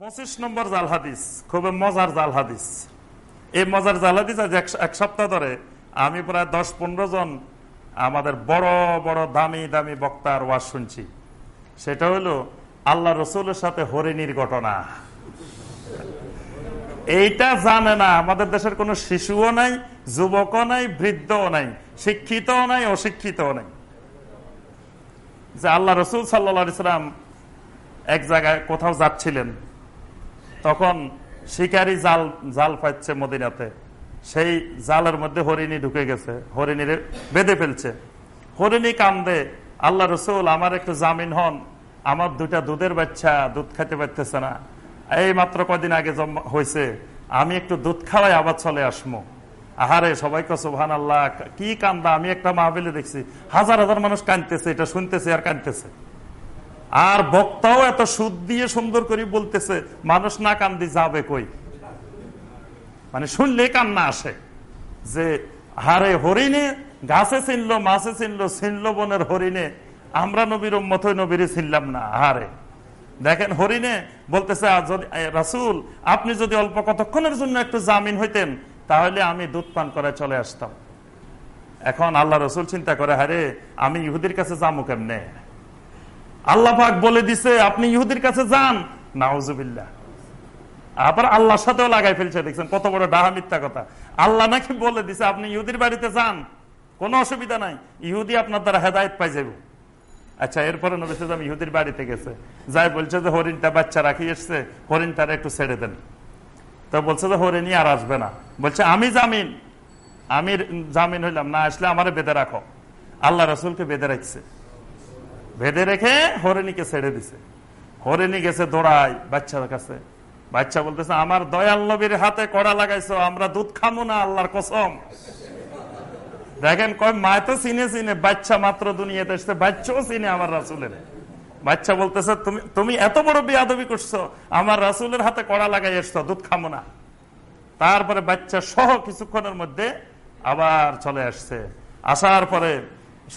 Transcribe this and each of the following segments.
পঁচিশ নম্বর জাল হাদিস খুব মজার জাল হাদিস। এই মজার জাল হাদিস আজ এক সপ্তাহ ধরে আমি প্রায় দশ পনেরো জন আমাদের বড় বড়, দামি দামি বক্তার ওয়াজ শুনছি। সেটা হলো আল্লাহ রসুলের সাথে হরিণীর ঘটনা। এইটা জানে না, আমাদের দেশের কোনো শিশুও নাই, যুবকও নাই, বৃদ্ধও নাই। শিক্ষিতও নাই অশিক্ষিত নাই। যে আল্লাহ রসুল সাল্লা ইসলাম এক জায়গায় কোথাও যাচ্ছিলেন, তখন শিকারি জাল জাল পাচ্ছে মদিনাতে। সেই জালের মধ্যে হরিণী ঢুকে গেছে, হরিণীর বেঁধে ফেলছে। হরিণী কান্দে, আল্লাহ রসুল, আমার একটু জামিন হন, আমার দুটা দুধের বাচ্চা দুধ খাইতে পারতেছে না। এই মাত্র কদিন আগে হয়েছে আমি একটু দুধ খাওয়াই আবার চলে আসমো। আহারে, সবাইকে সুহান আল্লাহ কি কান্দা, আমি একটা মাহবিলে দেখছি, হাজার হাজার মানুষ কানতেছে এটা শুনতেছে আর কানতেছে আর বক্তাও এত সুদ দিয়ে সুন্দর করে বলতেছে, মানুষ না কান্দি যাবে কই? মানে শুনলে কান্না আসে। যে, হারে হরিণে, গাছে চিনল, মাছে চিনল চিনল বনের হরিণে, আমরা নবীর মতো নবীরে চিনলাম না হারে দেখেন হরিণে বলতেছে রাসূল, আপনি যদি অল্প কতক্ষণের জন্য একটু জামিন হইতেন তাহলে আমি দুধ পান করে চলে আসতাম। এখন আল্লাহ রসুল চিন্তা করে হারে আমি ইহুদির কাছে যাব কেমনে? আল্লাহ পাক বলে দিছে, আপনি ইহুদির কাছে যান। নাউজুবিল্লাহ। আবার আল্লাহর সাথেও লাগাই ফেলছে, দেখছেন কত বড় ডাহা মিথ্যা কথা। আল্লাহ নাকি বলে দিছে, আপনি ইহুদির বাড়িতে যান, কোনো অসুবিধা নাই, ইহুদি আপনার দ্বারা হেদায়ত পাই যাব আচ্ছা এরপরে নবী সাল্লাম ইহুদির বাড়িতে গেছে। যাই বলছে যে, হরিণটা বাচ্চা রাখি এসছে, হরিণটারে একটু ছেড়ে দেন। তো বলছে যে, হরিণই আর আসবে না। বলছে, আমি জামিন। আমি জামিন হইলাম, না, আসলে আমারে বেঁধে রাখো। আল্লাহ রসুলকে বেঁধে রাখছে। বেঁধে রেখে হরিণীকে ছেড়ে দিছে। হরিণী গেছে দৌড়ায় বাচ্চার কাছে। বাচ্চা বলতেছে, আমার দয়াল নবীর হাতে কড়া লাগাইছো, আমরা দুধ খামো না, আল্লাহর কসম। দেখেন, কয় মায় তো চিনে চিনে, বাচ্চা মাত্র দুনিয়াতে এসছে বাচ্চাও চিনে আমার রাসুলের। বাচ্চা বলতেছে, তুমি তুমি এত বড় বিয়াদবি করছ, আমার রাসুলের হাতে কড়া লাগাই এসছো দুধ খামো না। তারপরে বাচ্চা সহ কিছুক্ষণের মধ্যে আবার চলে আসছে। আসার পরে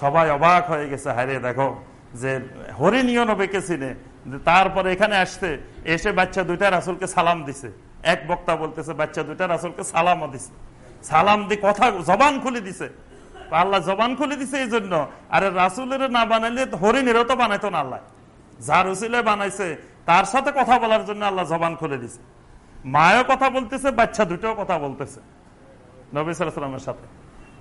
সবাই অবাক হয়ে গেছে হারে দেখো যে হরিণীয় নবীকে চিনে তারপরে এখানে আসছে, এসে বাচ্চা দুইটা রাসুলকে সালাম দিছে। এক বক্তা বলতেছে, বাচ্চা দুইটা রাসুলকে সালামও দিছে। সালাম দি কথা, জবান খুলে দিছে। আল্লাহ জবান খুলে দিছে এই জন্য। আরে রাসুলের না বানাইলে হরিণেরও তো বানাইতো না আল্লাহ। যার উসিলে বানাইছে, তার সাথে কথা বলার জন্য আল্লাহ জবান খুলে দিছে। মায়ও কথা বলতেছে, বাচ্চা দুটোও কথা বলতেছে। নবী সালামের সাথে।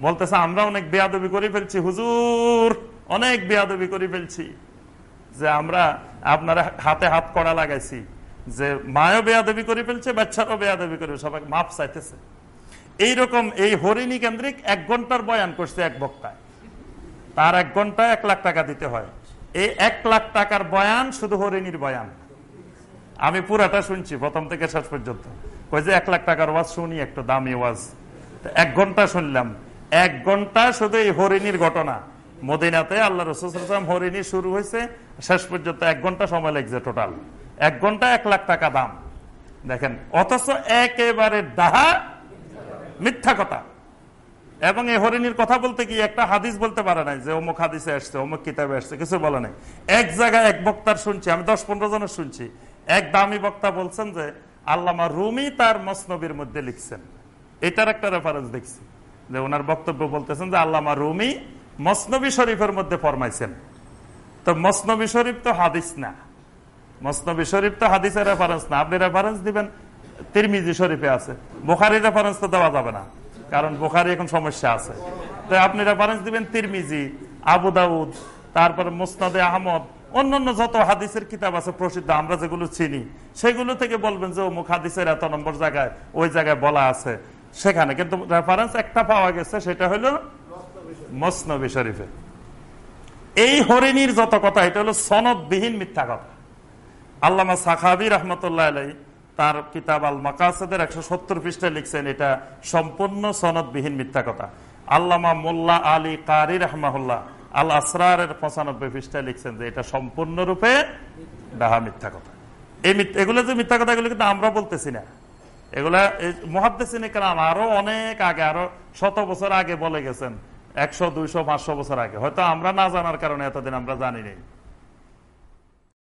বলতেছে, আমরা অনেক বেয়াদবি করে ফেলছি, হুজুর! অনেক বেয়াদবি করে ফেলছি। যে আমরা আপনার হাতে হাত কড়া লাগাইছি। যে মায়ও বেয়াদবি করে ফেলছে, বাচ্চারও বেয়াদবি করে সবাই মাপ চাইতেছে। এইরকম এই হরিণী কেন্দ্রিক এক ঘণ্টার বয়ান করছে এক বক্তায়। তার এক ঘন্টায় এক লাখ টাকা দিতে হয়। এই এক লাখ টাকার বয়ান শুধু হরিণীর বয়ান। আমি পুরাটা শুনছি, প্রথম থেকে শেষ পর্যন্ত। কই যে এক লাখ টাকার ওয়াজ শুনি, একটু দামি ওয়াজ। এক ঘণ্টা শুনলাম। এক ঘণ্টা শুধু এই হরিণীর ঘটনা। মদিনাতে আল্লাহ রসুলাম হরিণী শুরু হয়েছে, শেষ পর্যন্ত এক ঘণ্টা সময় লাগছে টোটাল এক ঘণ্টা এক লাখ টাকা দাম। দেখেন, অথচ একেবারে ডাহা মিথ্যা কথা। এবং এই হরিণীর কথা বলতে কি একটা হাদিস বলতে পারে নাই যে অমুক হাদিসে আসছে, অমুক কিতাবে আসছে, কিছু বলে নাই। এক জায়গায় এক বক্তার শুনছি, আমি দশ পনেরো জনের শুনছি। এক দামি বক্তা বলছেন যে, আল্লামা রুমি তার মসনবির মধ্যে লিখছেন। এটার একটা রেফারেন্স দেখছি। যে ওনার বক্তব্য বলতেছেন যে, আল্লামা রুমি মসনবী শরীফের মধ্যে ফরমাইছেন। তো মসনবী শরীফ তো হাদিস না। মসনবী শরীফ তো হাদিসের রেফারেন্স না। আপনি রেফারেন্স দিবেন, তিরমিজি শরীফে আছে। বোখারি রেফারেন্স তো দেওয়া যাবে না, কারণ বোখারি এখন সমস্যা আছে। তো আপনি রেফারেন্স দিবেন তিরমিজি, আবু দাউদ তারপরে মুসনাদে আহমদ, অন্যান্য যত হাদিসের কিতাব আছে প্রসিদ্ধ, আমরা যেগুলো চিনি, সেগুলো থেকে বলবেন যে অমুক হাদিসের এত নম্বর জায়গায়, ওই জায়গায় বলা আছে। সেখানে কিন্তু রেফারেন্স একটা পাওয়া গেছে, সেটা হলো মসনবী শরীফে। এই হরিণীর যত কথা, এটা হলো সনদবিহীন মিথ্যা কথা। আল্লামা সাখাবি রহমতুল্লাহ আলাই তার কিতাব আল মাকাসেদের একশো সত্তর পৃষ্ঠায় লিখছেন, এটা সম্পূর্ণ সনদবিহীন মিথ্যা কথা। আল্লামা মোল্লা আলী কারি রহমাহুল্লাহ আল আসরারের পঁচানব্বই পৃষ্ঠায় লিখছেন যে এটা সম্পূর্ণরূপে ডাহা মিথ্যা কথা। এই এগুলো যে মিথ্যা কথা, এগুলো কিন্তু আমরা বলতেছি না। এগুলা মহাদ্দেশিনী কালাম আরও অনেক আগে, আরও শত বছর আগে বলে গেছেন, একশো, দুইশো, পাঁচশো বছর আগে। হয়তো আমরা না জানার কারণে এতদিন আমরা জানি নাই।